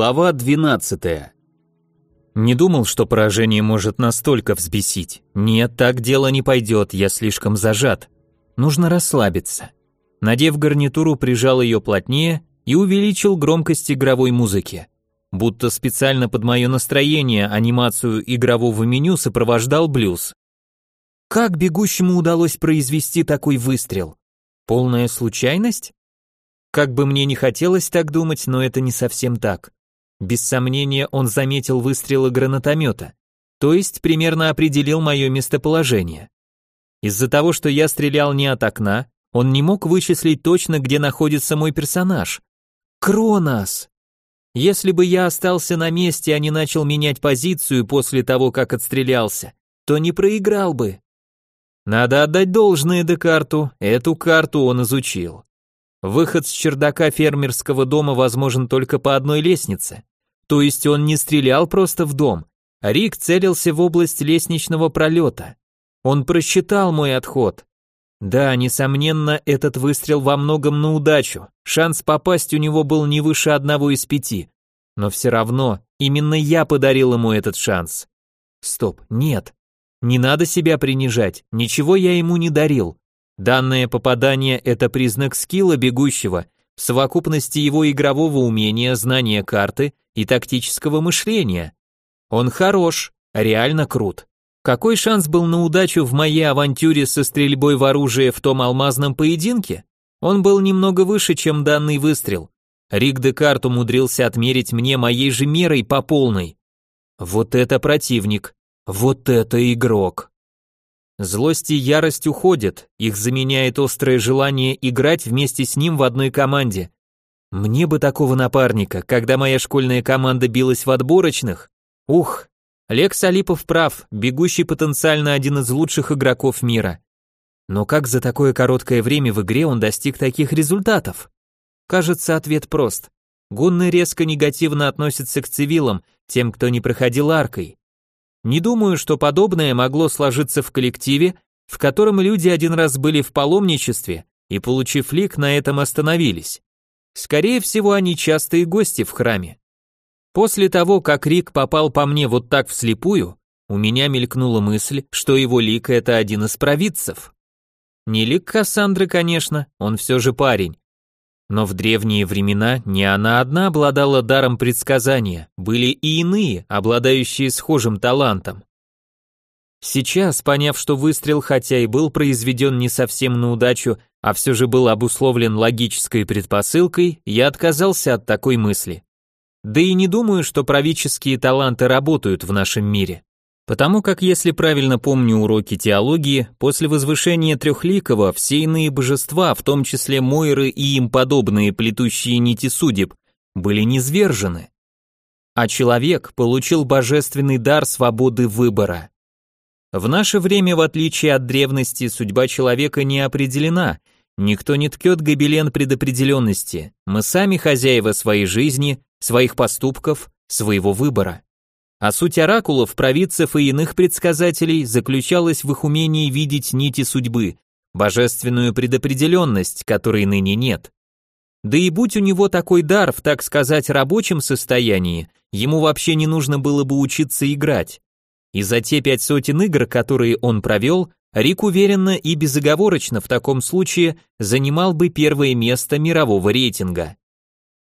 Глава 12. Не думал, что поражение может настолько взбесить. Нет, так дело не пойдет, я слишком зажат. Нужно расслабиться. Надев гарнитуру, прижал ее плотнее и увеличил громкость игровой музыки. Будто специально под мое настроение анимацию игрового меню сопровождал блюз. Как бегущему удалось произвести такой выстрел? Полная случайность? Как бы мне не хотелось так думать, но это не совсем так. Без сомнения, он заметил выстрелы гранатомета, то есть примерно определил мое местоположение. Из-за того, что я стрелял не от окна, он не мог вычислить точно, где находится мой персонаж. Кронос! Если бы я остался на месте, а не начал менять позицию после того, как отстрелялся, то не проиграл бы. Надо отдать должное Декарту, эту карту он изучил. Выход с чердака фермерского дома возможен только по одной лестнице. То есть он не стрелял просто в дом. Рик целился в область лестничного пролета. Он просчитал мой отход. Да, несомненно, этот выстрел во многом на удачу. Шанс попасть у него был не выше одного из пяти. Но все равно, именно я подарил ему этот шанс. Стоп, нет. Не надо себя принижать, ничего я ему не дарил. Данное попадание – это признак скилла бегущего, в совокупности его игрового умения, знания карты и тактического мышления. Он хорош, реально крут. Какой шанс был на удачу в моей авантюре со стрельбой в оружие в том алмазном поединке? Он был немного выше, чем данный выстрел. Рик Декарт умудрился отмерить мне моей же мерой по полной. Вот это противник, вот это игрок. Злость и ярость уходят, их заменяет острое желание играть вместе с ним в одной команде. Мне бы такого напарника, когда моя школьная команда билась в отборочных. Ух, Лекс Алипов прав, бегущий потенциально один из лучших игроков мира. Но как за такое короткое время в игре он достиг таких результатов? Кажется, ответ прост. Гунны резко негативно относятся к цивилам, тем, кто не проходил аркой. Не думаю, что подобное могло сложиться в коллективе, в котором люди один раз были в паломничестве и, получив лик, на этом остановились. Скорее всего, они частые гости в храме. После того, как Рик попал по мне вот так вслепую, у меня мелькнула мысль, что его лик это один из провидцев. Не лик Кассандры, конечно, он все же парень, но в древние времена не она одна обладала даром предсказания, были и иные, обладающие схожим талантом. Сейчас, поняв, что выстрел хотя и был произведен не совсем на удачу, а все же был обусловлен логической предпосылкой, я отказался от такой мысли. Да и не думаю, что правительские таланты работают в нашем мире. Потому как, если правильно помню уроки теологии, после возвышения Трехликого все иные божества, в том числе Мойры и им подобные плетущие нити судеб, были низвержены. А человек получил божественный дар свободы выбора. В наше время, в отличие от древности, судьба человека не определена, никто не ткет гобелен предопределенности, мы сами хозяева своей жизни, своих поступков, своего выбора. А суть оракулов, провидцев и иных предсказателей заключалась в их умении видеть нити судьбы, божественную предопределенность, которой ныне нет. Да и будь у него такой дар в, так сказать, рабочем состоянии, ему вообще не нужно было бы учиться играть. И за те пять сотен игр, которые он провел, Рик уверенно и безоговорочно в таком случае занимал бы первое место мирового рейтинга.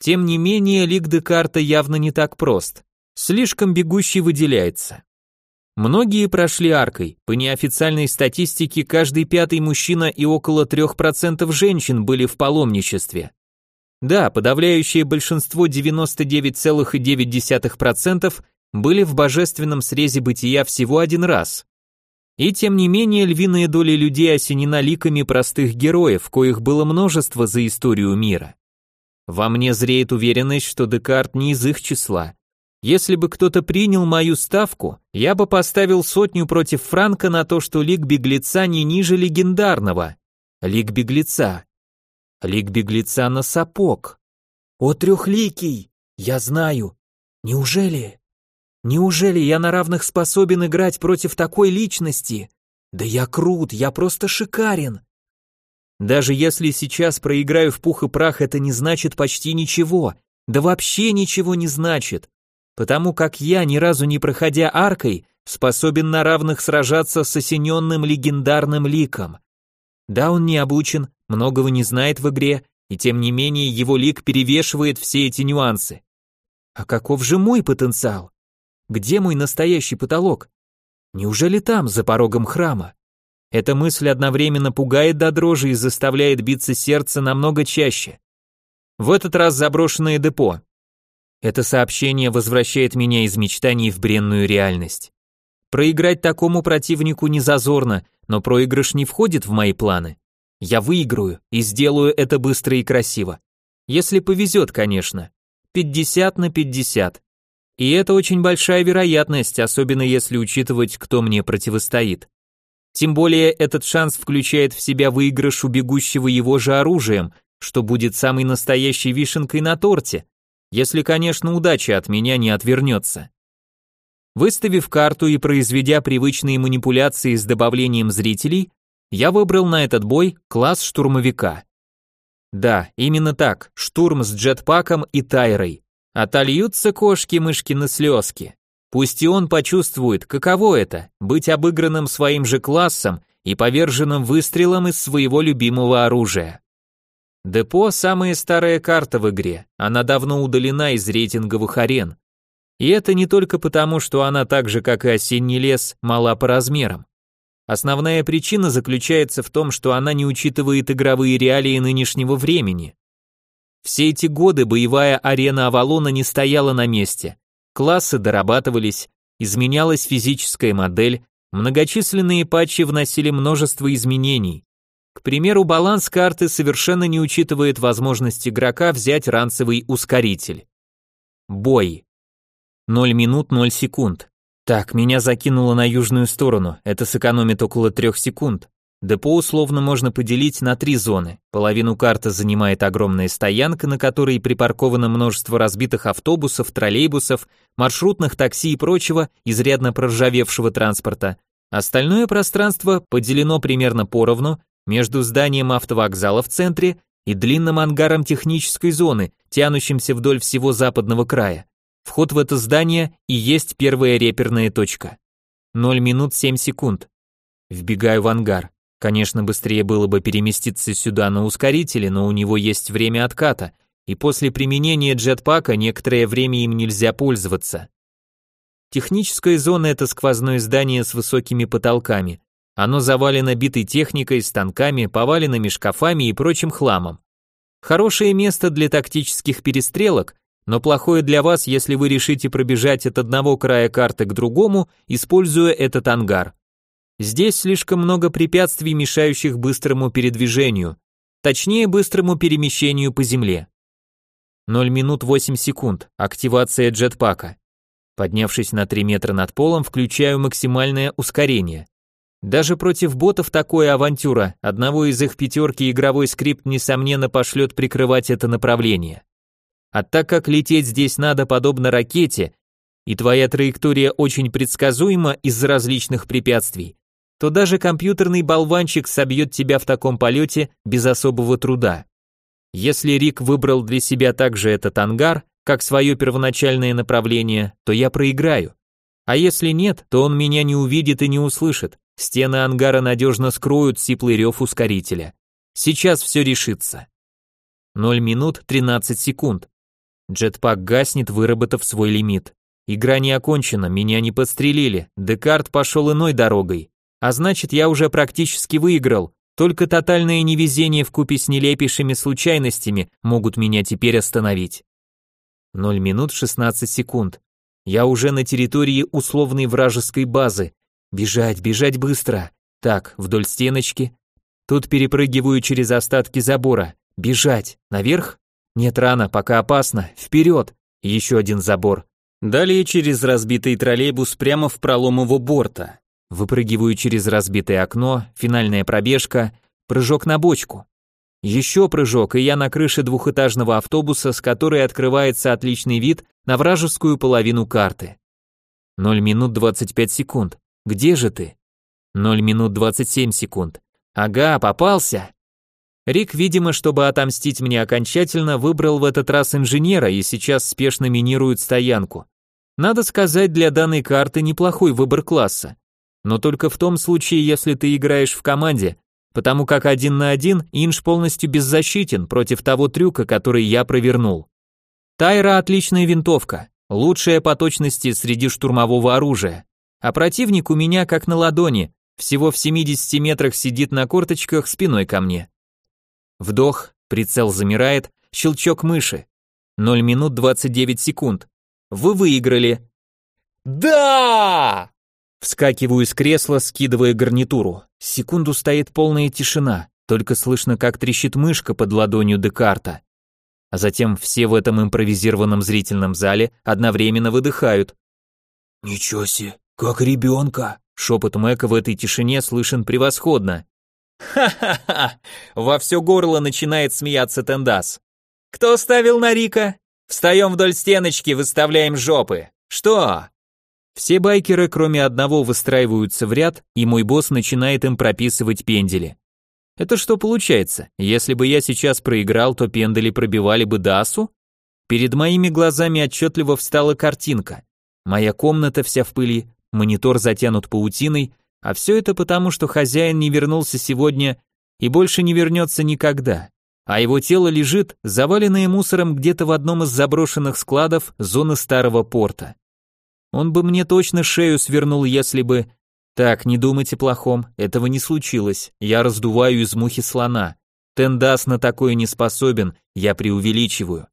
Тем не менее, лик Декарта явно не так прост. Слишком бегущий выделяется. Многие прошли аркой. По неофициальной статистике, каждый пятый мужчина и около 3% женщин были в паломничестве. Да, подавляющее большинство 99,9% были в божественном срезе бытия всего один раз. И тем не менее львиная доля людей осенена ликами простых героев, коих было множество за историю мира. Во мне зреет уверенность, что Декарт не из их числа, если бы кто-то принял мою ставку, я бы поставил сотню против Франка на то, что лик беглеца не ниже легендарного. Лик беглеца. Лик беглеца на сапог. О, трехликий! Я знаю. Неужели? Неужели я на равных способен играть против такой личности? Да я крут, я просто шикарен. Даже если сейчас проиграю в пух и прах, это не значит почти ничего. да вообще ничего не значит, потому как я, ни разу не проходя аркой, способен на равных сражаться с осененным легендарным ликом. Да, он не обучен, многого не знает в игре, и тем не менее его лик перевешивает все эти нюансы. А каков же мой потенциал? Где мой настоящий потолок? Неужели там, за порогом храма? Эта мысль одновременно пугает до дрожи и заставляет биться сердце намного чаще. В этот раз заброшенное депо. Это сообщение возвращает меня из мечтаний в бренную реальность. Проиграть такому противнику не зазорно, но проигрыш не входит в мои планы. Я выиграю и сделаю это быстро и красиво. Если повезет, конечно. 50 на 50. И это очень большая вероятность, особенно если учитывать, кто мне противостоит. Тем более этот шанс включает в себя выигрыш у бегущего его же оружием, что будет самой настоящей вишенкой на торте, если, конечно, удача от меня не отвернется. Выставив карту и произведя привычные манипуляции с добавлением зрителей, я выбрал на этот бой класс штурмовика. Да, именно так, штурм с джетпаком и тайрой. Отольются кошки-мышкины слезки. Пусть и он почувствует, каково это – быть обыгранным своим же классом и поверженным выстрелом из своего любимого оружия. Депо – самая старая карта в игре, она давно удалена из рейтинговых арен. И это не только потому, что она так же, как и осенний лес, мала по размерам. Основная причина заключается в том, что она не учитывает игровые реалии нынешнего времени. Все эти годы боевая арена Авалона не стояла на месте. Классы дорабатывались, изменялась физическая модель, многочисленные патчи вносили множество изменений. К примеру, баланс карты совершенно не учитывает возможность игрока взять ранцевый ускоритель. Бой. 0 минут 0 секунд. Так, меня закинуло на южную сторону, это сэкономит около 3 секунд. Депо условно можно поделить на три зоны. Половину карты занимает огромная стоянка, на которой припарковано множество разбитых автобусов, троллейбусов, маршрутных такси и прочего, изрядно проржавевшего транспорта. Остальное пространство поделено примерно поровну между зданием автовокзала в центре и длинным ангаром технической зоны, тянущимся вдоль всего западного края. Вход в это здание и есть первая реперная точка. 0 минут 7 секунд. Вбегаю в ангар. Конечно, быстрее было бы переместиться сюда на ускорителе, но у него есть время отката, и после применения джетпака некоторое время им нельзя пользоваться. Техническая зона – это сквозное здание с высокими потолками. Оно завалено битой техникой, станками, поваленными шкафами и прочим хламом. Хорошее место для тактических перестрелок, но плохое для вас, если вы решите пробежать от одного края карты к другому, используя этот ангар. Здесь слишком много препятствий, мешающих быстрому передвижению, точнее быстрому перемещению по земле. 0 минут 8 секунд, активация джетпака. Поднявшись на 3 метра над полом, включаю максимальное ускорение. Даже против ботов такое авантюра, одного из их пятерки игровой скрипт несомненно пошлет прикрывать это направление. А так как лететь здесь надо подобно ракете, и твоя траектория очень предсказуема из-за различных препятствий, то даже компьютерный болванчик собьет тебя в таком полете без особого труда. Если Рик выбрал для себя также этот ангар, как свое первоначальное направление, то я проиграю. А если нет, то он меня не увидит и не услышит. Стены ангара надежно скроют сиплый рев ускорителя. Сейчас все решится. 0 минут 13 секунд. Джетпак гаснет, выработав свой лимит. Игра не окончена, меня не подстрелили. Декарт пошел иной дорогой. А значит, я уже практически выиграл. Только тотальное невезение в купе с нелепейшими случайностями могут меня теперь остановить. 0 минут 16 секунд. Я уже на территории условной вражеской базы. Бежать, бежать быстро. Так, вдоль стеночки. Тут перепрыгиваю через остатки забора. Бежать. Наверх? Нет, рано, пока опасно. Вперед. Еще один забор. Далее через разбитый троллейбус прямо в пролом его борта. Выпрыгиваю через разбитое окно, финальная пробежка, прыжок на бочку. Еще прыжок, и я на крыше двухэтажного автобуса, с которой открывается отличный вид на вражескую половину карты. 0 минут 25 секунд. Где же ты? 0 минут 27 секунд. Ага, попался. Рик, видимо, чтобы отомстить мне окончательно, выбрал в этот раз инженера и сейчас спешно минирует стоянку. Надо сказать, для данной карты неплохой выбор класса. Но только в том случае, если ты играешь в команде, потому как один на один Инж полностью беззащитен против того трюка, который я провернул. Тайра отличная винтовка, лучшая по точности среди штурмового оружия. А противник у меня как на ладони, всего в 70 метрах сидит на корточках спиной ко мне. Вдох, прицел замирает, щелчок мыши. 0 минут 29 секунд. Вы выиграли. Да! Вскакиваю с кресла, скидывая гарнитуру. Секунду стоит полная тишина, только слышно, как трещит мышка под ладонью Декарта. А затем все в этом импровизированном зрительном зале одновременно выдыхают. «Ничего себе, как ребенка!» Шепот Мэка в этой тишине слышен превосходно. «Ха-ха-ха!» Во все горло начинает смеяться Тендас. «Кто ставил на Рика? Встаем вдоль стеночки, выставляем жопы. Что?» Все байкеры, кроме одного, выстраиваются в ряд, и мой босс начинает им прописывать пендели. Это что получается? Если бы я сейчас проиграл, то пендели пробивали бы Дасу? Перед моими глазами отчетливо встала картинка. Моя комната вся в пыли, монитор затянут паутиной, а все это потому, что хозяин не вернулся сегодня и больше не вернется никогда. А его тело лежит, заваленное мусором где-то в одном из заброшенных складов зоны старого порта. Он бы мне точно шею свернул, если бы... Так, не думайте плохом, этого не случилось. Я раздуваю из мухи слона. Тендас на такое не способен, я преувеличиваю.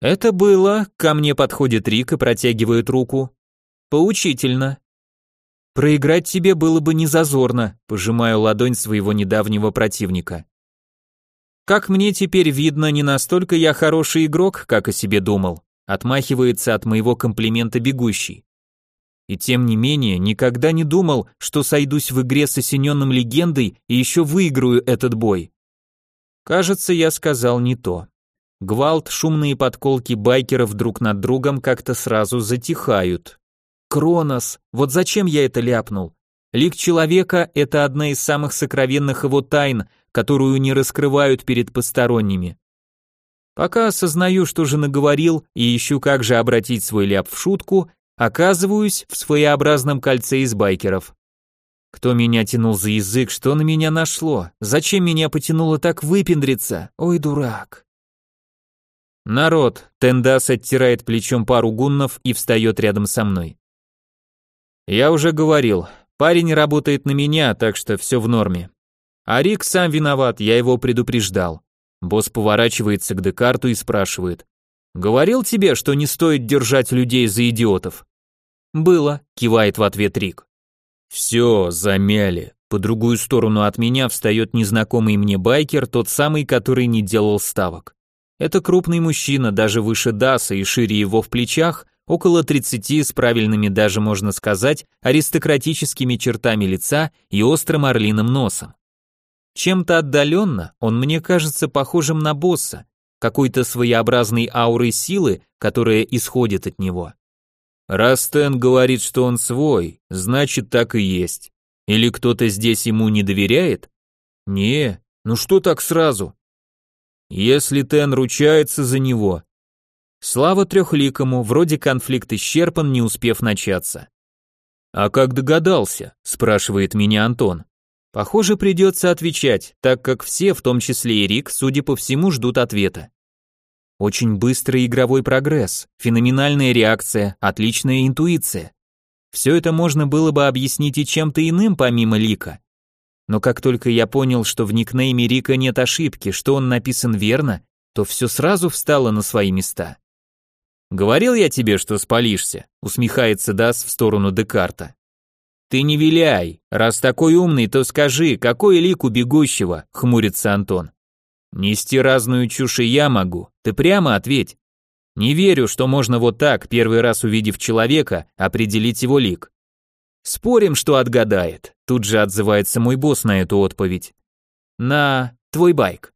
Это было, ко мне подходит Рик и протягивает руку. Поучительно. Проиграть тебе было бы не зазорно, пожимаю ладонь своего недавнего противника. Как мне теперь видно, не настолько я хороший игрок, как о себе думал. Отмахивается от моего комплимента бегущий. И тем не менее, никогда не думал, что сойдусь в игре с осененным легендой и еще выиграю этот бой. Кажется, я сказал не то. Гвалт, шумные подколки байкеров друг над другом как-то сразу затихают. Кронос, вот зачем я это ляпнул? Лик человека – это одна из самых сокровенных его тайн, которую не раскрывают перед посторонними. Пока осознаю, что же наговорил, и ищу, как же обратить свой ляп в шутку, оказываюсь в своеобразном кольце из байкеров. Кто меня тянул за язык, что на меня нашло? Зачем меня потянуло так выпендриться? Ой, дурак. Народ, Тендас оттирает плечом пару гуннов и встает рядом со мной. Я уже говорил, парень работает на меня, так что все в норме. А Рик сам виноват, я его предупреждал. Босс поворачивается к Декарту и спрашивает. «Говорил тебе, что не стоит держать людей за идиотов?» «Было», — кивает в ответ Рик. «Все, замяли». По другую сторону от меня встает незнакомый мне байкер, тот самый, который не делал ставок. Это крупный мужчина, даже выше Даса и шире его в плечах, около 30 с правильными даже можно сказать аристократическими чертами лица и острым орлиным носом. Чем-то отдаленно он мне кажется похожим на босса, какой-то своеобразной аурой силы, которая исходит от него. Раз Тен говорит, что он свой, значит так и есть. Или кто-то здесь ему не доверяет? Не, ну что так сразу? Если Тен ручается за него. Слава трехликому, вроде конфликт исчерпан, не успев начаться. А как догадался, спрашивает меня Антон. Похоже, придется отвечать, так как все, в том числе и Рик, судя по всему, ждут ответа. Очень быстрый игровой прогресс, феноменальная реакция, отличная интуиция. Все это можно было бы объяснить и чем-то иным помимо Лика. Но как только я понял, что в никнейме Рика нет ошибки, что он написан верно, то все сразу встало на свои места. «Говорил я тебе, что спалишься», усмехается Дас в сторону Декарта. «Ты не виляй. Раз такой умный, то скажи, какой лик у бегущего?» — хмурится Антон. «Нести разную чушь и я могу. Ты прямо ответь. Не верю, что можно вот так, первый раз увидев человека, определить его лик. Спорим, что отгадает. Тут же отзывается мой босс на эту отповедь. На твой байк.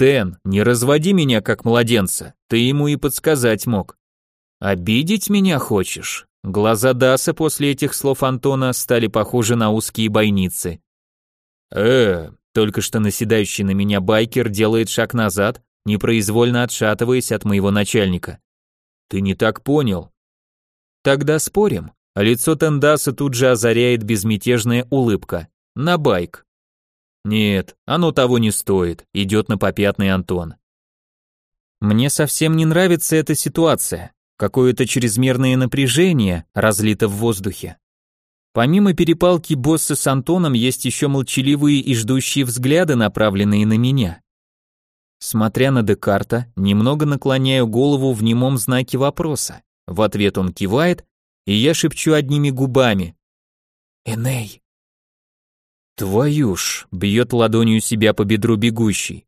Тен, не разводи меня как младенца. Ты ему и подсказать мог. Обидеть меня хочешь? Глаза Даса после этих слов Антона стали похожи на узкие бойницы. «Э, Только что наседающий на меня байкер делает шаг назад, непроизвольно отшатываясь от моего начальника. Ты не так понял. Тогда спорим. Лицо Тендаса тут же озаряет безмятежная улыбка. На байк. Нет, оно того не стоит, идет на попятный Антон. Мне совсем не нравится эта ситуация. Какое-то чрезмерное напряжение разлито в воздухе. Помимо перепалки босса с Антоном есть еще молчаливые и ждущие взгляды, направленные на меня. Смотря на Декарта, немного наклоняю голову в немом знаке вопроса. В ответ он кивает, и я шепчу одними губами. «Эней». «Твою ж!» — бьет ладонью себя по бедру бегущий.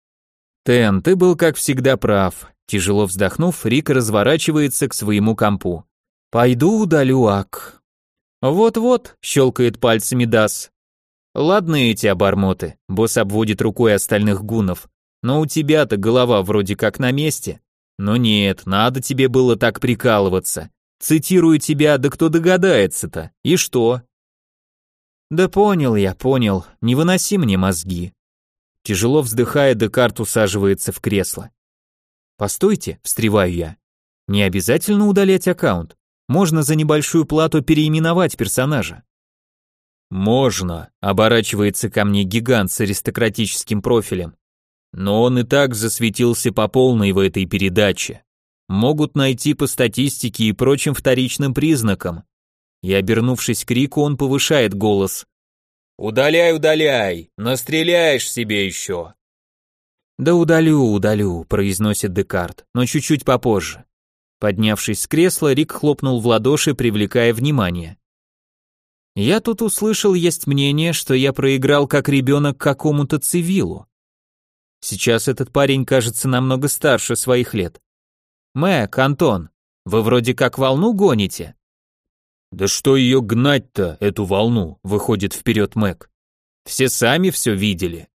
«Тен, ты был, как всегда, прав». Тяжело вздохнув, Рик разворачивается к своему компу. «Пойду удалю ак». «Вот-вот», — щелкает пальцами Дас. «Ладно эти обормоты», — босс обводит рукой остальных гунов. «Но у тебя-то голова вроде как на месте. Но нет, надо тебе было так прикалываться. Цитирую тебя, да кто догадается-то? И что? Да понял я, понял. Не выноси мне мозги. Тяжело вздыхая, Декарт усаживается в кресло. Постойте, встреваю я. Не обязательно удалять аккаунт. Можно за небольшую плату переименовать персонажа. Можно, оборачивается ко мне гигант с аристократическим профилем. Но он и так засветился по полной в этой передаче могут найти по статистике и прочим вторичным признакам. И обернувшись к Рику, он повышает голос. «Удаляй, удаляй, настреляешь себе еще!» «Да удалю, удалю», — произносит Декарт, но чуть-чуть попозже. Поднявшись с кресла, Рик хлопнул в ладоши, привлекая внимание. «Я тут услышал, есть мнение, что я проиграл как ребенок какому-то цивилу. Сейчас этот парень кажется намного старше своих лет. Мэг, Антон, вы вроде как волну гоните?» «Да что ее гнать-то, эту волну?» — выходит вперед Мэг. «Все сами все видели».